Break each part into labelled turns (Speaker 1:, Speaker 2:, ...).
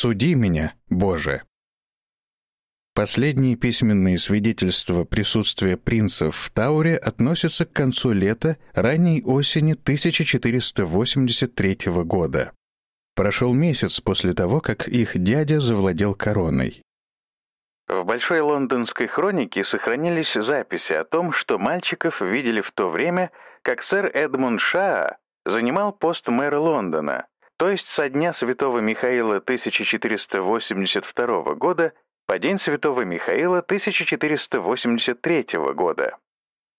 Speaker 1: Суди меня, Боже. Последние письменные свидетельства присутствия принцев в Тауре относятся к концу лета, ранней осени 1483 года. Прошел месяц после того, как их дядя завладел короной. В Большой лондонской хронике сохранились записи о том, что мальчиков видели в то время, как сэр Эдмунд Шаа занимал пост мэра Лондона, то есть со дня Святого Михаила 1482 года по день Святого Михаила 1483 года.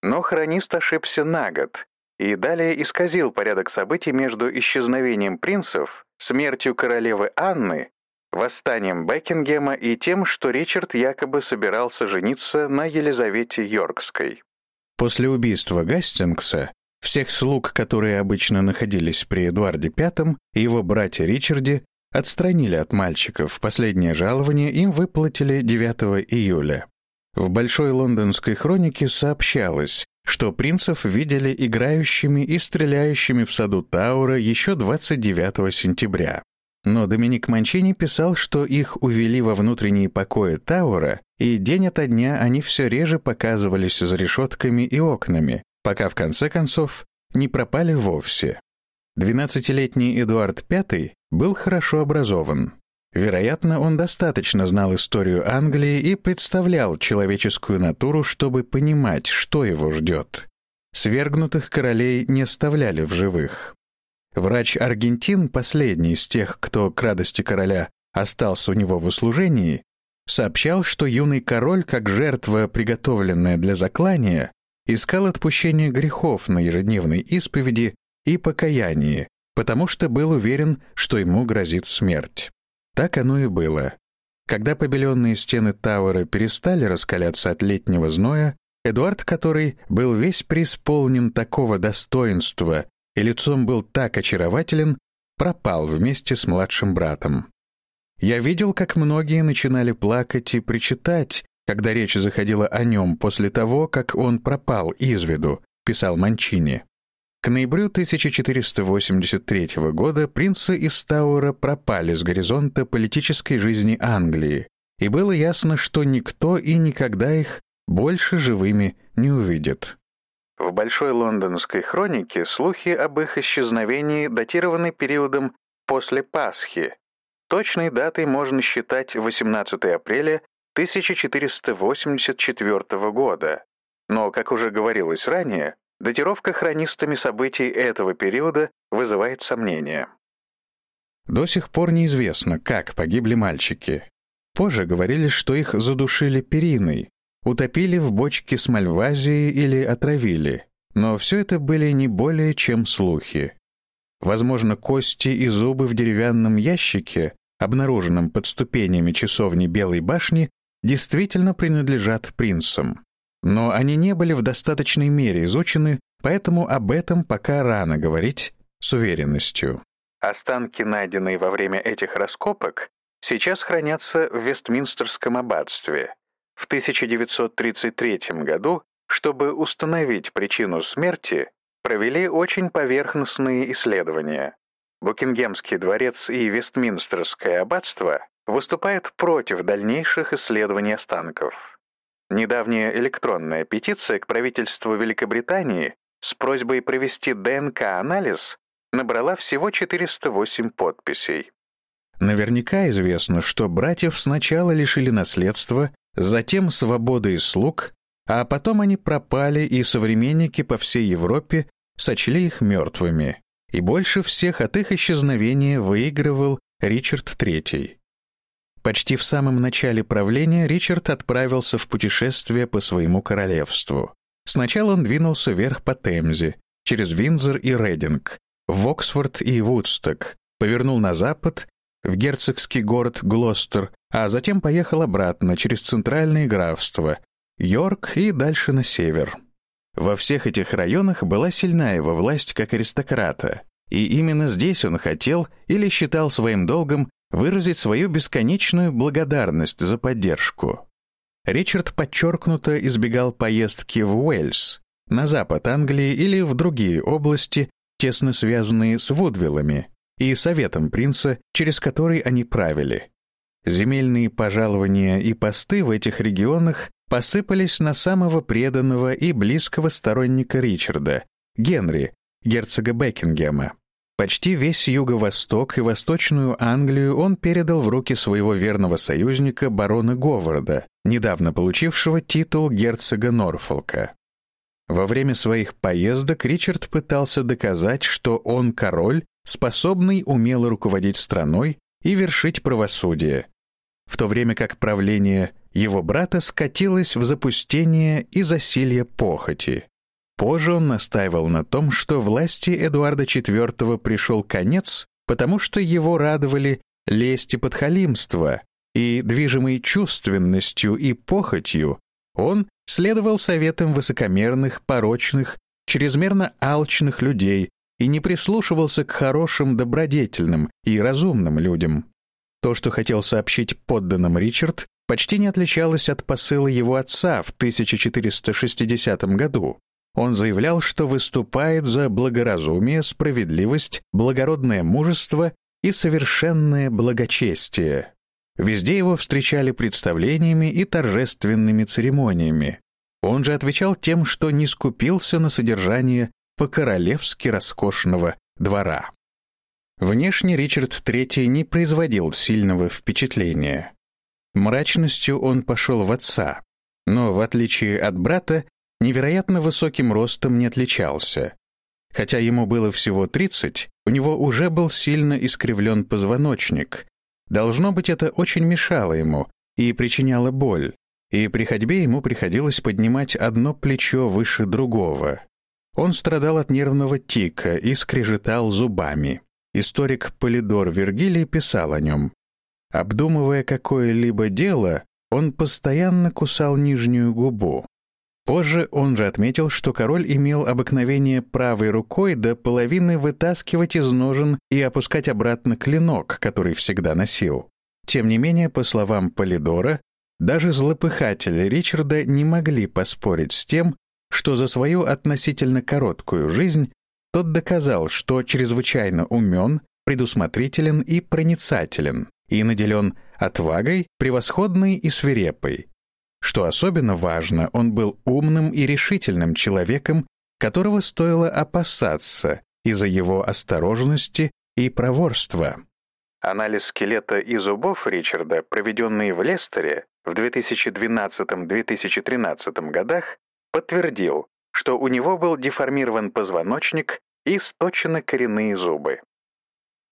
Speaker 1: Но хронист ошибся на год и далее исказил порядок событий между исчезновением принцев, смертью королевы Анны, восстанием Бекингема и тем, что Ричард якобы собирался жениться на Елизавете Йоркской. После убийства Гастингса всех слуг, которые обычно находились при Эдуарде V и его брате Ричарде, отстранили от мальчиков. Последнее жалование им выплатили 9 июля. В Большой лондонской хронике сообщалось, что принцев видели играющими и стреляющими в саду Таура еще 29 сентября. Но Доминик Манчини писал, что их увели во внутренние покои Таура, и день ото дня они все реже показывались за решетками и окнами, пока в конце концов не пропали вовсе. Двенадцатилетний Эдуард V был хорошо образован. Вероятно, он достаточно знал историю Англии и представлял человеческую натуру, чтобы понимать, что его ждет. Свергнутых королей не оставляли в живых. Врач Аргентин, последний из тех, кто к радости короля остался у него в услужении, сообщал, что юный король, как жертва, приготовленная для заклания, искал отпущение грехов на ежедневной исповеди и покаянии, потому что был уверен, что ему грозит смерть. Так оно и было. Когда побеленные стены Тауэра перестали раскаляться от летнего зноя, Эдуард, который был весь преисполнен такого достоинства и лицом был так очарователен, пропал вместе с младшим братом. Я видел, как многие начинали плакать и причитать, когда речь заходила о нем после того, как он пропал из виду, писал Манчини. К ноябрю 1483 года принцы из Тауэра пропали с горизонта политической жизни Англии, и было ясно, что никто и никогда их больше живыми не увидит. В Большой лондонской хронике слухи об их исчезновении датированы периодом после Пасхи. Точной датой можно считать 18 апреля 1484 года. Но, как уже говорилось ранее, датировка хронистами событий этого периода вызывает сомнения. До сих пор неизвестно, как погибли мальчики. Позже говорили, что их задушили периной, утопили в бочке с мальвазией или отравили. Но все это были не более чем слухи. Возможно, кости и зубы в деревянном ящике, обнаруженном под ступенями часовни Белой башни, действительно принадлежат принцам. Но они не были в достаточной мере изучены, поэтому об этом пока рано говорить с уверенностью. Останки, найденные во время этих раскопок, сейчас хранятся в Вестминстерском аббатстве. В 1933 году, чтобы установить причину смерти, провели очень поверхностные исследования. Букингемский дворец и Вестминстерское аббатство выступают против дальнейших исследований останков. Недавняя электронная петиция к правительству Великобритании с просьбой провести ДНК-анализ набрала всего 408 подписей. Наверняка известно, что братьев сначала лишили наследства затем свободы и слуг, а потом они пропали, и современники по всей Европе сочли их мертвыми. И больше всех от их исчезновения выигрывал Ричард III. Почти в самом начале правления Ричард отправился в путешествие по своему королевству. Сначала он двинулся вверх по Темзе, через Виндзор и Рейдинг, в Оксфорд и Вудсток, повернул на запад, в герцогский город Глостер, а затем поехал обратно через центральные графства, Йорк и дальше на север. Во всех этих районах была сильна его власть как аристократа, и именно здесь он хотел или считал своим долгом выразить свою бесконечную благодарность за поддержку. Ричард подчеркнуто избегал поездки в Уэльс, на запад Англии или в другие области, тесно связанные с Вудвиллами, и советом принца, через который они правили. Земельные пожалования и посты в этих регионах посыпались на самого преданного и близкого сторонника Ричарда, Генри, герцога Бекингема. Почти весь юго-восток и восточную Англию он передал в руки своего верного союзника барона Говарда, недавно получившего титул герцога Норфолка. Во время своих поездок Ричард пытался доказать, что он король, способный умело руководить страной и вершить правосудие, в то время как правление его брата скатилось в запустение и засилье похоти. Позже он настаивал на том, что власти Эдуарда IV пришел конец, потому что его радовали лесть и подхалимство, и, движимый чувственностью и похотью, он следовал советам высокомерных, порочных, чрезмерно алчных людей и не прислушивался к хорошим, добродетельным и разумным людям. То, что хотел сообщить подданным Ричард, почти не отличалось от посыла его отца в 1460 году, он заявлял, что выступает за благоразумие, справедливость, благородное мужество и совершенное благочестие. Везде его встречали представлениями и торжественными церемониями. Он же отвечал тем, что не скупился на содержание по-королевски роскошного двора. Внешне Ричард III не производил сильного впечатления. Мрачностью он пошел в отца, но, в отличие от брата, невероятно высоким ростом не отличался. Хотя ему было всего 30, у него уже был сильно искривлен позвоночник. Должно быть, это очень мешало ему и причиняло боль, и при ходьбе ему приходилось поднимать одно плечо выше другого. Он страдал от нервного тика и скрежетал зубами. Историк Полидор Вергилий писал о нем. Обдумывая какое-либо дело, он постоянно кусал нижнюю губу. Позже он же отметил, что король имел обыкновение правой рукой до половины вытаскивать из ножен и опускать обратно клинок, который всегда носил. Тем не менее, по словам Полидора, даже злопыхатели Ричарда не могли поспорить с тем, что за свою относительно короткую жизнь тот доказал, что чрезвычайно умен, предусмотрителен и проницателен, и наделен отвагой, превосходной и свирепой, что особенно важно, он был умным и решительным человеком, которого стоило опасаться из-за его осторожности и проворства. Анализ скелета и зубов Ричарда, проведенный в Лестере в 2012-2013 годах, подтвердил, что у него был деформирован позвоночник и сточены коренные зубы.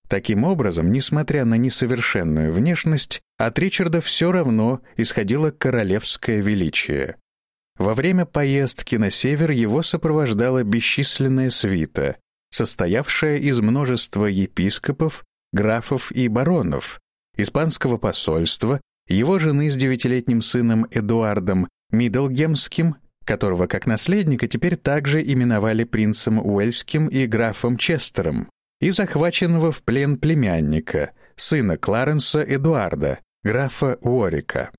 Speaker 1: Таким образом, несмотря на несовершенную внешность, от Ричарда все равно исходило королевское величие. Во время поездки на север его сопровождала бесчисленная свита, состоявшая из множества епископов, графов и баронов, испанского посольства, его жены с девятилетним сыном Эдуардом Миддлгемским, которого как наследника теперь также именовали принцем Уэльским и графом Честером, и захваченного в плен племянника, сына Кларенса Эдуарда, графа Уорика.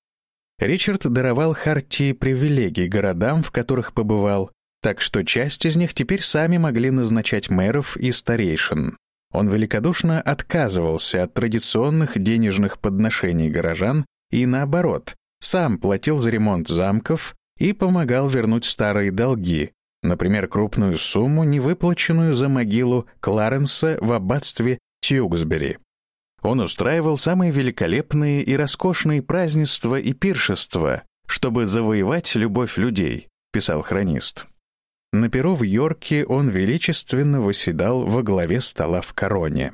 Speaker 1: Ричард даровал хартии привилегий городам, в которых побывал, так что часть из них теперь сами могли назначать мэров и старейшин. Он великодушно отказывался от традиционных денежных подношений горожан и, наоборот, сам платил за ремонт замков и помогал вернуть старые долги, например, крупную сумму, невыплаченную за могилу Кларенса в аббатстве Тьюксбери. Он устраивал самые великолепные и роскошные празднества и пиршества, чтобы завоевать любовь людей, писал хронист. На перу в Йорке он величественно восседал во главе стола в короне.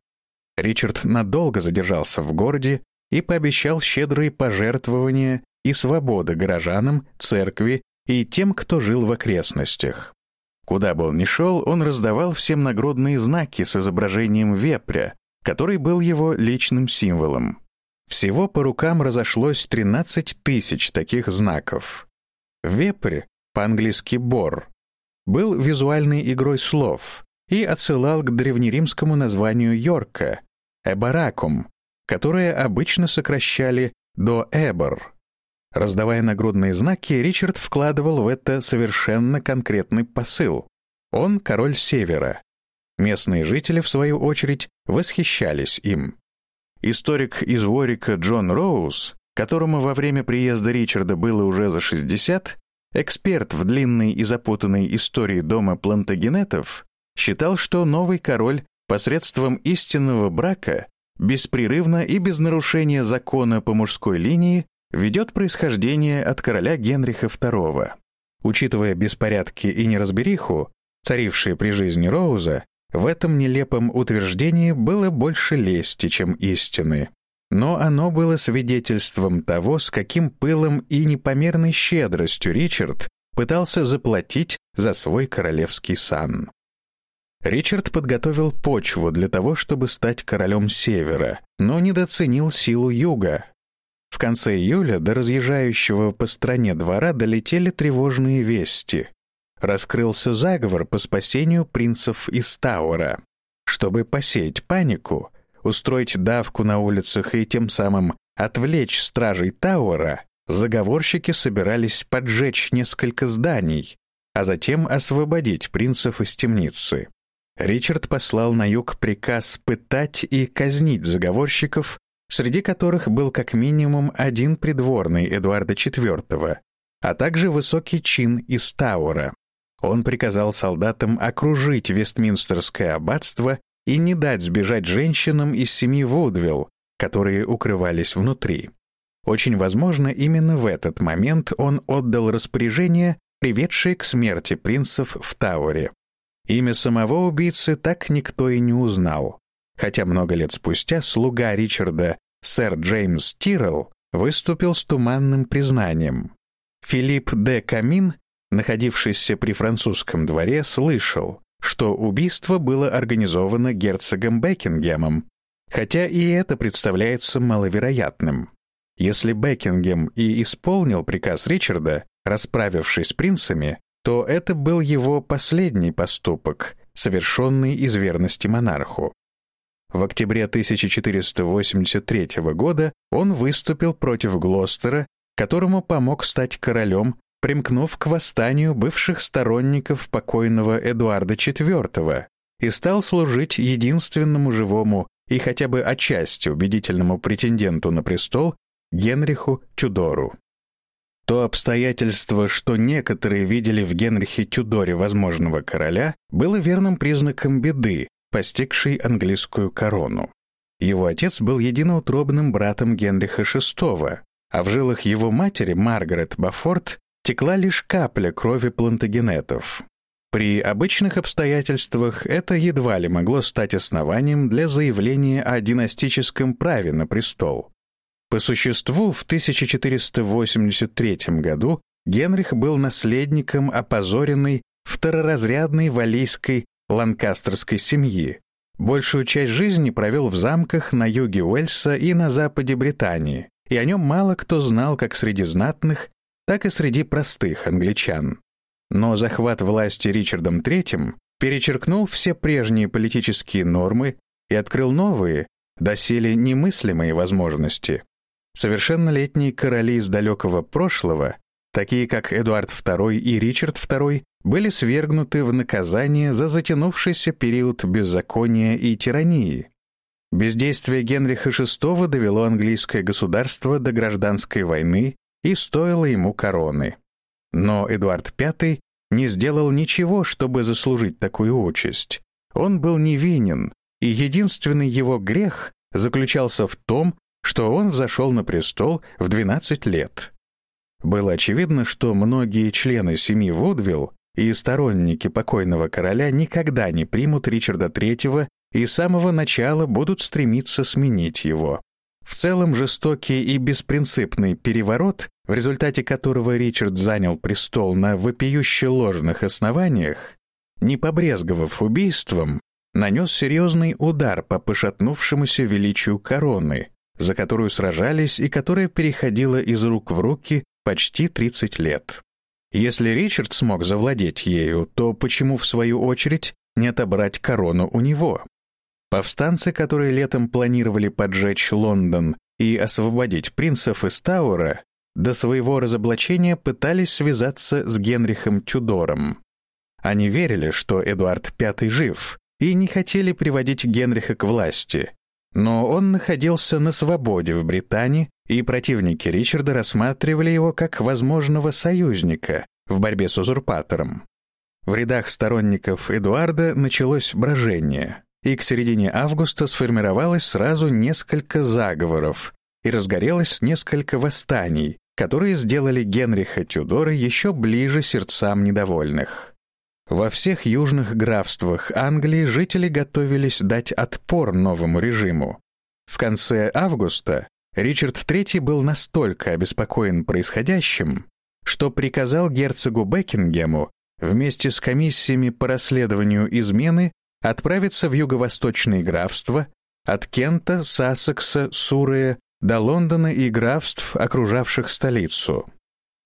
Speaker 1: Ричард надолго задержался в городе и пообещал щедрые пожертвования и свободы горожанам, церкви и тем, кто жил в окрестностях. Куда бы он ни шел, он раздавал всем нагрудные знаки с изображением вепря, который был его личным символом. Всего по рукам разошлось 13 тысяч таких знаков. Вепрь, по-английски «бор», был визуальной игрой слов и отсылал к древнеримскому названию Йорка — «эбаракум», которое обычно сокращали до «эбор», Раздавая нагрудные знаки, Ричард вкладывал в это совершенно конкретный посыл. Он король Севера. Местные жители, в свою очередь, восхищались им. Историк из Уорика Джон Роуз, которому во время приезда Ричарда было уже за 60, эксперт в длинной и запутанной истории дома плантагенетов, считал, что новый король посредством истинного брака беспрерывно и без нарушения закона по мужской линии ведет происхождение от короля Генриха II. Учитывая беспорядки и неразбериху, царившие при жизни Роуза, в этом нелепом утверждении было больше лести, чем истины. Но оно было свидетельством того, с каким пылом и непомерной щедростью Ричард пытался заплатить за свой королевский сан. Ричард подготовил почву для того, чтобы стать королем Севера, но недооценил силу Юга. В конце июля до разъезжающего по стране двора долетели тревожные вести. Раскрылся заговор по спасению принцев из Тауэра. Чтобы посеять панику, устроить давку на улицах и тем самым отвлечь стражей Тауэра, заговорщики собирались поджечь несколько зданий, а затем освободить принцев из темницы. Ричард послал на юг приказ пытать и казнить заговорщиков, среди которых был как минимум один придворный Эдуарда IV, а также высокий чин из Тауэра. Он приказал солдатам окружить Вестминстерское аббатство и не дать сбежать женщинам из семьи Вудвилл, которые укрывались внутри. Очень возможно, именно в этот момент он отдал распоряжение, приведшее к смерти принцев в Тауэре. Имя самого убийцы так никто и не узнал, хотя много лет спустя слуга Ричарда, сэр Джеймс Тиррелл, выступил с туманным признанием. Филипп де Камин, находившийся при французском дворе, слышал, что убийство было организовано герцогом Бекингемом, хотя и это представляется маловероятным. Если Бекингем и исполнил приказ Ричарда, расправившись с принцами, то это был его последний поступок, совершенный из верности монарху. В октябре 1483 года он выступил против Глостера, которому помог стать королем, примкнув к восстанию бывших сторонников покойного Эдуарда IV и стал служить единственному живому и хотя бы отчасти убедительному претенденту на престол Генриху Тюдору. То обстоятельство, что некоторые видели в Генрихе Тюдоре возможного короля, было верным признаком беды, постигшей английскую корону. Его отец был единоутробным братом Генриха VI, а в жилах его матери, Маргарет Бафорт, текла лишь капля крови плантагенетов. При обычных обстоятельствах это едва ли могло стать основанием для заявления о династическом праве на престол. По существу, в 1483 году Генрих был наследником опозоренной второразрядной валийской ланкастерской семьи. Большую часть жизни провел в замках на юге Уэльса и на западе Британии, и о нем мало кто знал как среди знатных, так и среди простых англичан. Но захват власти Ричардом III перечеркнул все прежние политические нормы и открыл новые, доселе немыслимые возможности. Совершеннолетние короли из далекого прошлого, такие как Эдуард II и Ричард II, были свергнуты в наказание за затянувшийся период беззакония и тирании. Бездействие Генриха VI довело английское государство до гражданской войны и стоило ему короны. Но Эдуард V не сделал ничего, чтобы заслужить такую участь. Он был невинен, и единственный его грех заключался в том, что он взошел на престол в 12 лет. Было очевидно, что многие члены семьи Вудвилл и сторонники покойного короля никогда не примут Ричарда III и с самого начала будут стремиться сменить его. В целом жестокий и беспринципный переворот, в результате которого Ричард занял престол на вопиюще ложных основаниях, не побрезговав убийством, нанес серьезный удар по пошатнувшемуся величию короны, за которую сражались и которая переходила из рук в руки почти 30 лет. Если Ричард смог завладеть ею, то почему, в свою очередь, не отобрать корону у него? Повстанцы, которые летом планировали поджечь Лондон и освободить принцев из Тауэра, до своего разоблачения пытались связаться с Генрихом Тюдором. Они верили, что Эдуард V жив, и не хотели приводить Генриха к власти. Но он находился на свободе в Британии, и противники Ричарда рассматривали его как возможного союзника в борьбе с узурпатором. В рядах сторонников Эдуарда началось брожение, и к середине августа сформировалось сразу несколько заговоров и разгорелось несколько восстаний, которые сделали Генриха Тюдора еще ближе сердцам недовольных. Во всех южных графствах Англии жители готовились дать отпор новому режиму. В конце августа Ричард III был настолько обеспокоен происходящим, что приказал герцогу Бекингему вместе с комиссиями по расследованию измены отправиться в юго-восточные графства от Кента, Сассекса, Сурея до Лондона и графств, окружавших столицу.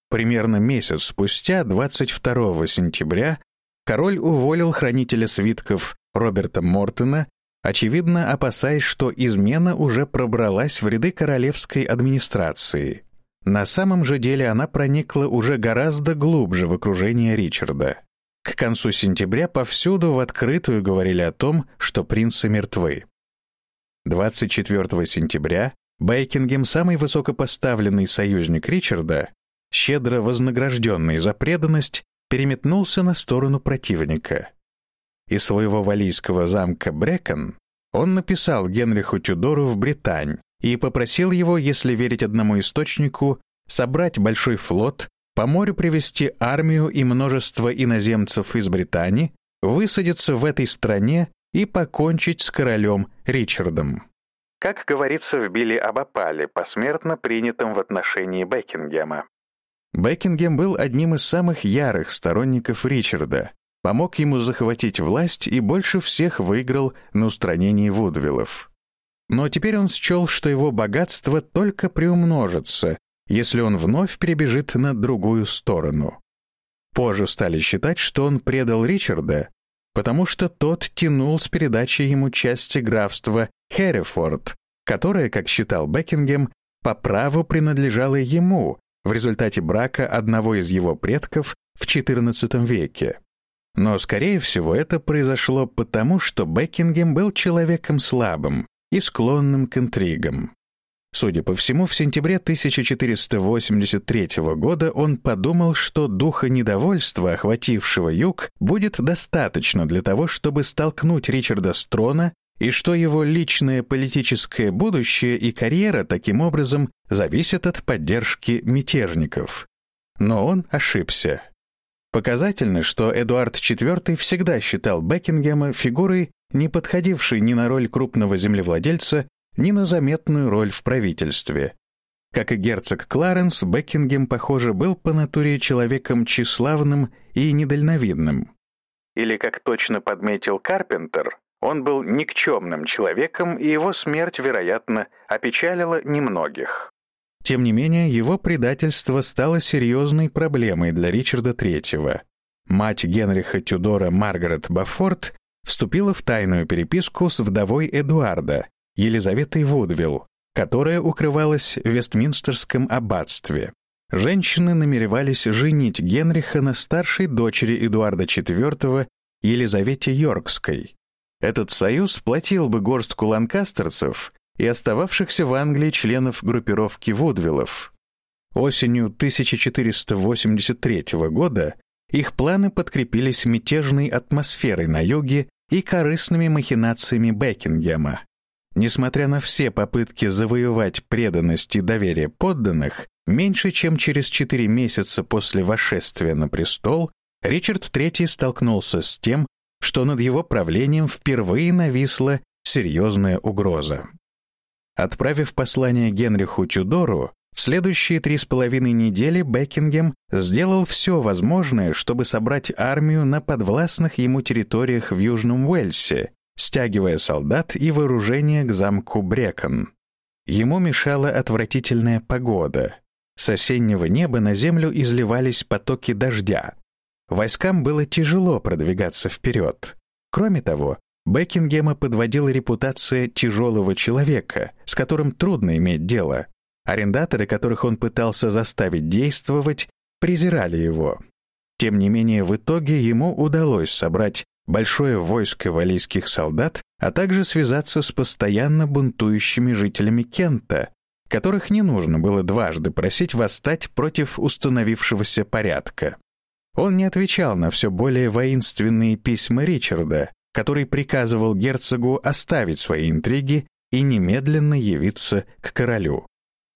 Speaker 1: Примерно месяц спустя, 22 сентября, король уволил хранителя свитков Роберта Мортона, очевидно опасаясь, что измена уже пробралась в ряды королевской администрации. На самом же деле она проникла уже гораздо глубже в окружение Ричарда. К концу сентября повсюду в открытую говорили о том, что принцы мертвы. 24 сентября Бейкингем, самый высокопоставленный союзник Ричарда, щедро вознагражденный за преданность, переметнулся на сторону противника. Из своего валийского замка Брекон он написал Генриху Тюдору в Британь и попросил его, если верить одному источнику, собрать большой флот, по морю привести армию и множество иноземцев из Британии, высадиться в этой стране и покончить с королем Ричардом. Как говорится в Билли об опале, посмертно принятом в отношении Бекингема. Бекингем был одним из самых ярых сторонников Ричарда, помог ему захватить власть и больше всех выиграл на устранении Вудвиллов. Но теперь он счел, что его богатство только приумножится, если он вновь перебежит на другую сторону. Позже стали считать, что он предал Ричарда, потому что тот тянул с передачей ему части графства Херрифорд, которое, как считал Бекингем, по праву принадлежало ему, в результате брака одного из его предков в XIV веке. Но, скорее всего, это произошло потому, что Бекингем был человеком слабым и склонным к интригам. Судя по всему, в сентябре 1483 года он подумал, что духа недовольства, охватившего юг, будет достаточно для того, чтобы столкнуть Ричарда с трона и что его личное политическое будущее и карьера таким образом зависят от поддержки мятежников. Но он ошибся. Показательно, что Эдуард IV всегда считал Бекингема фигурой, не подходившей ни на роль крупного землевладельца, ни на заметную роль в правительстве. Как и герцог Кларенс, Бекингем, похоже, был по натуре человеком тщеславным и недальновидным. Или, как точно подметил Карпентер, он был никчемным человеком, и его смерть, вероятно, опечалила немногих. Тем не менее, его предательство стало серьезной проблемой для Ричарда III. Мать Генриха Тюдора Маргарет Баффорд вступила в тайную переписку с вдовой Эдуарда, Елизаветой Вудвилл, которая укрывалась в Вестминстерском аббатстве. Женщины намеревались женить Генриха на старшей дочери Эдуарда IV Елизавете Йоркской. Этот союз сплотил бы горстку ланкастерцев и остававшихся в Англии членов группировки Вудвиллов. Осенью 1483 года их планы подкрепились мятежной атмосферой на юге и корыстными махинациями Бекингема. Несмотря на все попытки завоевать преданность и доверие подданных, меньше чем через четыре месяца после восшествия на престол Ричард III столкнулся с тем, что над его правлением впервые нависла серьезная угроза. Отправив послание Генриху Тюдору, в следующие три с половиной недели Бекингем сделал все возможное, чтобы собрать армию на подвластных ему территориях в Южном Уэльсе, стягивая солдат и вооружение к замку Брекон. Ему мешала отвратительная погода. С осеннего неба на землю изливались потоки дождя, Войскам было тяжело продвигаться вперед. Кроме того, Бекингема подводила репутация тяжелого человека, с которым трудно иметь дело. Арендаторы, которых он пытался заставить действовать, презирали его. Тем не менее, в итоге ему удалось собрать большое войско валийских солдат, а также связаться с постоянно бунтующими жителями Кента, которых не нужно было дважды просить восстать против установившегося порядка. Он не отвечал на все более воинственные письма Ричарда, который приказывал герцогу оставить свои интриги и немедленно явиться к королю.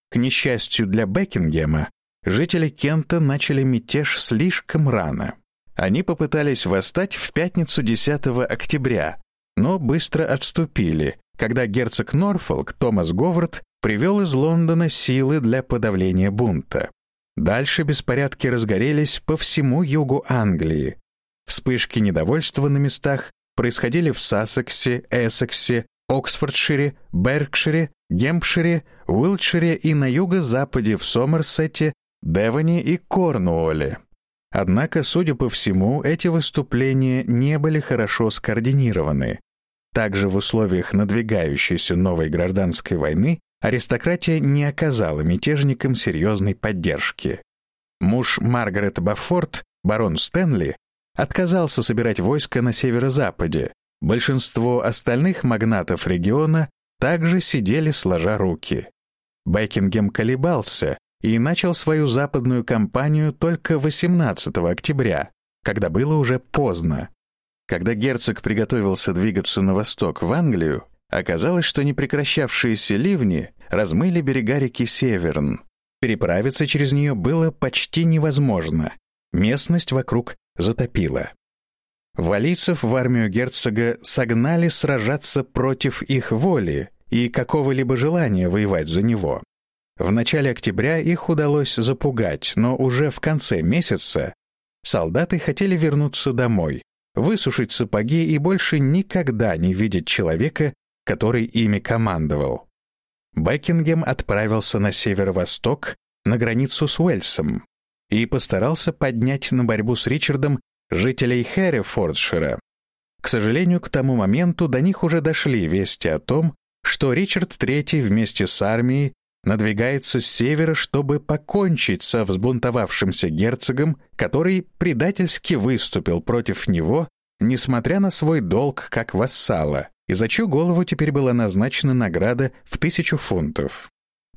Speaker 1: К несчастью для Бекингема, жители Кента начали мятеж слишком рано. Они попытались восстать в пятницу 10 октября, но быстро отступили, когда герцог Норфолк Томас Говард привел из Лондона силы для подавления бунта. Дальше беспорядки разгорелись по всему югу Англии. Вспышки недовольства на местах происходили в Сассексе, Эссексе, Оксфордшире, Беркшире, Гемпшире, Уилтшире и на юго-западе в Сомерсете, Девоне и Корнуолле. Однако, судя по всему, эти выступления не были хорошо скоординированы. Также в условиях надвигающейся новой гражданской войны аристократия не оказала мятежникам серьезной поддержки. Муж Маргарет Баффорд, барон Стэнли, отказался собирать войско на северо-западе. Большинство остальных магнатов региона также сидели сложа руки. Бекингем колебался и начал свою западную кампанию только 18 октября, когда было уже поздно. Когда герцог приготовился двигаться на восток в Англию, оказалось, что непрекращавшиеся ливни размыли берега реки Северн. Переправиться через нее было почти невозможно. Местность вокруг затопило. Валийцев в армию герцога согнали сражаться против их воли и какого-либо желания воевать за него. В начале октября их удалось запугать, но уже в конце месяца солдаты хотели вернуться домой, высушить сапоги и больше никогда не видеть человека, который ими командовал. Бекингем отправился на северо-восток, на границу с Уэльсом, и постарался поднять на борьбу с Ричардом жителей Хэррифордшира. К сожалению, к тому моменту до них уже дошли вести о том, что Ричард III вместе с армией надвигается с севера, чтобы покончить со взбунтовавшимся герцогом, который предательски выступил против него, несмотря на свой долг как вассала, и за чью голову теперь была назначена награда в тысячу фунтов.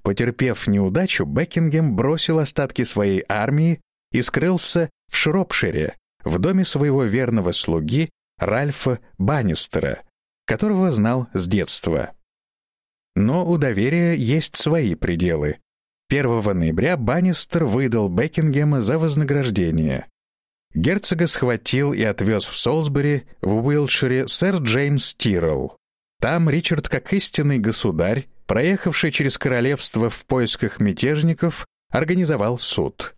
Speaker 1: Потерпев неудачу, Бекингем бросил остатки своей армии и скрылся в Шропшире, в доме своего верного слуги Ральфа Баннистера, которого знал с детства. Но у доверия есть свои пределы. 1 ноября Баннистер выдал Бекингема за вознаграждение. Герцога схватил и отвез в Солсбери, в Уилтшире, сэр Джеймс Тиррелл. Там Ричард, как истинный государь, проехавший через королевство в поисках мятежников, организовал суд.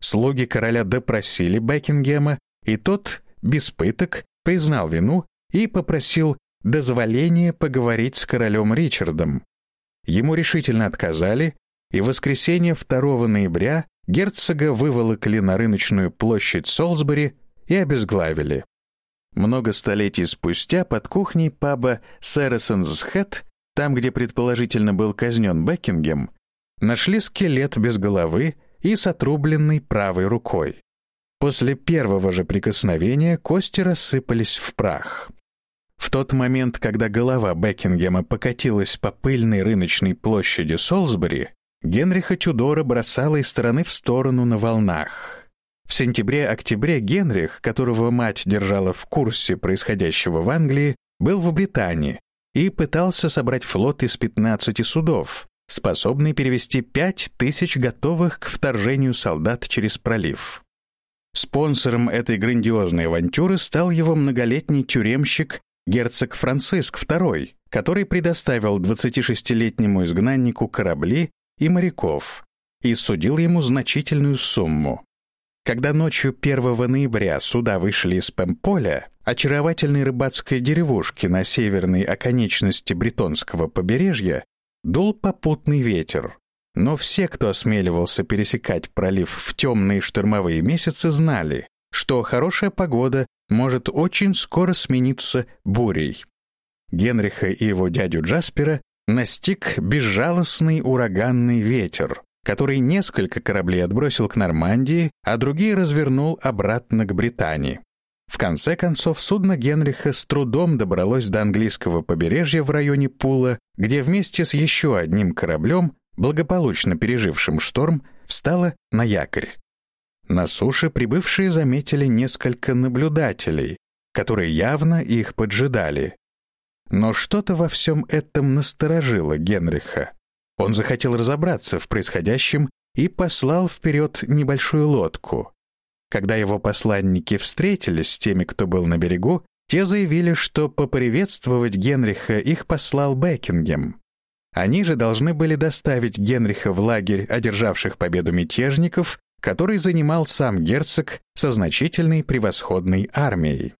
Speaker 1: Слуги короля допросили Бекингема, и тот, без пыток, признал вину и попросил дозволения поговорить с королем Ричардом. Ему решительно отказали, и в воскресенье 2 ноября герцога выволокли на рыночную площадь Солсбери и обезглавили. Много столетий спустя под кухней паба «Сэрисонс Хэт», там, где предположительно был казнен Бекингем, нашли скелет без головы и с отрубленной правой рукой. После первого же прикосновения кости рассыпались в прах. В тот момент, когда голова Бекингема покатилась по пыльной рыночной площади Солсбери, Генриха Тюдора бросала из стороны в сторону на волнах. В сентябре-октябре Генрих, которого мать держала в курсе происходящего в Англии, был в Британии и пытался собрать флот из 15 судов, способный перевести 5 тысяч готовых к вторжению солдат через пролив. Спонсором этой грандиозной авантюры стал его многолетний тюремщик герцог Франциск II, который предоставил 26-летнему изгнаннику корабли и моряков и судил ему значительную сумму. Когда ночью 1 ноября суда вышли из Пемполя, очаровательной рыбацкой деревушки на северной оконечности Бретонского побережья, дул попутный ветер. Но все, кто осмеливался пересекать пролив в темные штормовые месяцы, знали, что хорошая погода может очень скоро смениться бурей. Генриха и его дядю Джаспера настиг безжалостный ураганный ветер, который несколько кораблей отбросил к Нормандии, а другие развернул обратно к Британии. В конце концов, судно Генриха с трудом добралось до английского побережья в районе Пула, где вместе с еще одним кораблем, благополучно пережившим шторм, встало на якорь. На суше прибывшие заметили несколько наблюдателей, которые явно их поджидали. Но что-то во всем этом насторожило Генриха. Он захотел разобраться в происходящем и послал вперед небольшую лодку. Когда его посланники встретились с теми, кто был на берегу, те заявили, что поприветствовать Генриха их послал Бекингем. Они же должны были доставить Генриха в лагерь одержавших победу мятежников, который занимал сам герцог со значительной превосходной армией.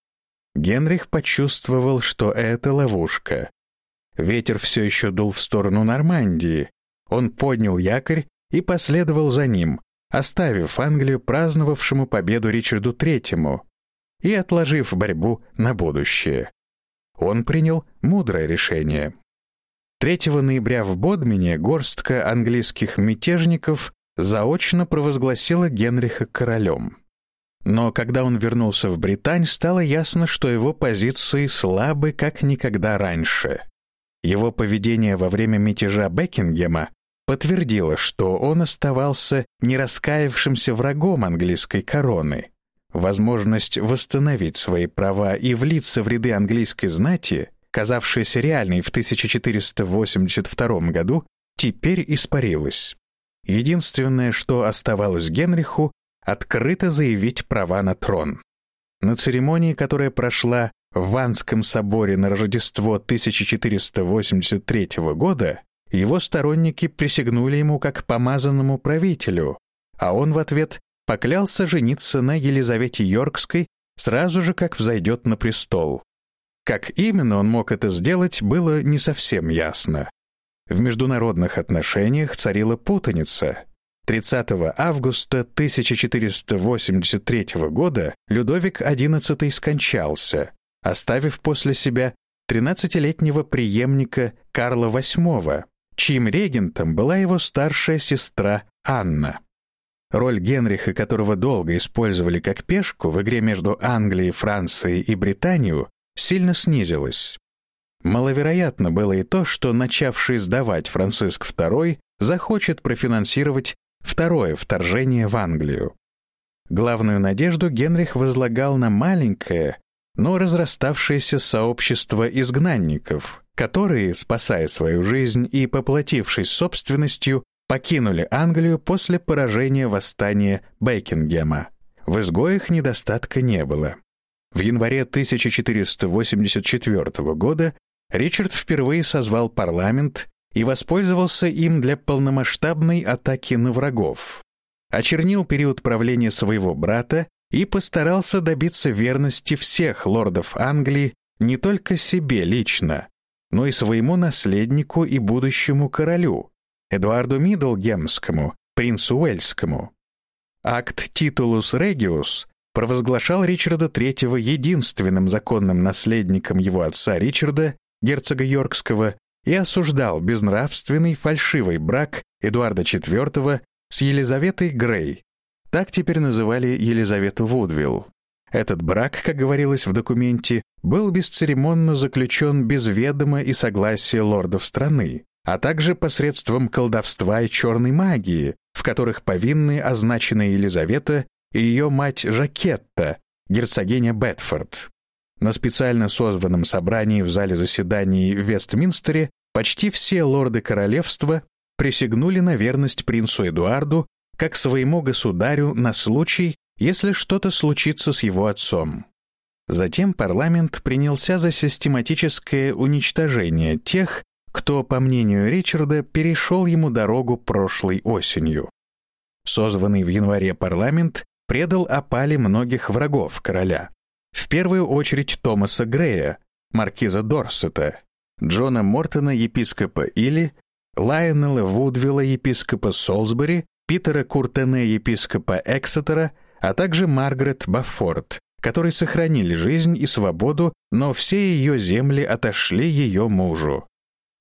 Speaker 1: Генрих почувствовал, что это ловушка. Ветер все еще дул в сторону Нормандии. Он поднял якорь и последовал за ним, оставив Англию праздновавшему победу Ричарду Третьему и отложив борьбу на будущее. Он принял мудрое решение. 3 ноября в Бодмине горстка английских мятежников заочно провозгласила Генриха королем. Но когда он вернулся в Британь, стало ясно, что его позиции слабы как никогда раньше. Его поведение во время мятежа Бекингема подтвердило, что он оставался нераскаявшимся врагом английской короны. Возможность восстановить свои права и влиться в ряды английской знати, казавшаяся реальной в 1482 году, теперь испарилась. Единственное, что оставалось Генриху, открыто заявить права на трон. На церемонии, которая прошла в Ванском соборе на Рождество 1483 года, его сторонники присягнули ему как помазанному правителю, а он в ответ поклялся жениться на Елизавете Йоркской сразу же, как взойдет на престол. Как именно он мог это сделать, было не совсем ясно. В международных отношениях царила путаница. 30 августа 1483 года Людовик XI скончался, оставив после себя 13-летнего преемника Карла VIII, чьим регентом была его старшая сестра Анна. Роль Генриха, которого долго использовали как пешку в игре между Англией, Францией и Британией, сильно снизилась. Маловероятно было и то, что начавший сдавать Франциск II захочет профинансировать второе вторжение в Англию. Главную надежду Генрих возлагал на маленькое, но разраставшееся сообщество изгнанников, которые, спасая свою жизнь и поплатившись собственностью, покинули Англию после поражения восстания Бейкингема. В изгоях недостатка не было. В январе 1484 года Ричард впервые созвал парламент и воспользовался им для полномасштабной атаки на врагов. Очернил период правления своего брата и постарался добиться верности всех лордов Англии не только себе лично, но и своему наследнику и будущему королю, Эдуарду Миддлгемскому, принцу Уэльскому. Акт «Титулус Региус» провозглашал Ричарда III единственным законным наследником его отца Ричарда, герцога Йоркского, и осуждал безнравственный фальшивый брак Эдуарда IV с Елизаветой Грей. Так теперь называли Елизавету Вудвилл. Этот брак, как говорилось в документе, был бесцеремонно заключен без ведома и согласия лордов страны, а также посредством колдовства и черной магии, в которых повинны означенная Елизавета и ее мать Жакетта, герцогиня Бетфорд. На специально созванном собрании в зале заседаний в Вестминстере почти все лорды королевства присягнули на верность принцу Эдуарду как своему государю на случай, если что-то случится с его отцом. Затем парламент принялся за систематическое уничтожение тех, кто, по мнению Ричарда, перешел ему дорогу прошлой осенью. Созванный в январе парламент предал опале многих врагов короля. В первую очередь Томаса Грея, маркиза Дорсета, Джона Мортона, епископа Или, Лайонела Вудвилла, епископа Солсбери, Питера Куртене, епископа Эксетера, а также Маргарет Баффорд, которые сохранили жизнь и свободу, но все ее земли отошли ее мужу.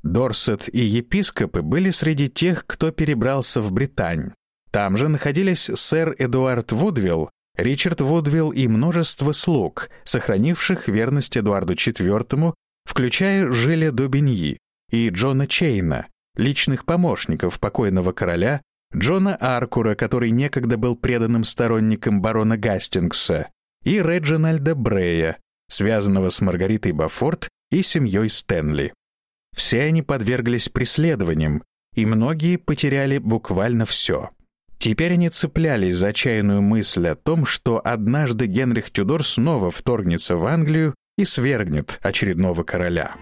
Speaker 1: Дорсет и епископы были среди тех, кто перебрался в Британь. Там же находились сэр Эдуард Вудвилл, Ричард Вудвилл и множество слуг, сохранивших верность Эдуарду IV, включая Жиля Дубиньи и Джона Чейна, личных помощников покойного короля, Джона Аркура, который некогда был преданным сторонником барона Гастингса, и Реджинальда Брея, связанного с Маргаритой Бафорт и семьей Стэнли. Все они подверглись преследованиям, и многие потеряли буквально все. Теперь они цеплялись за отчаянную мысль о том, что однажды Генрих Тюдор снова вторгнется в Англию и свергнет очередного короля.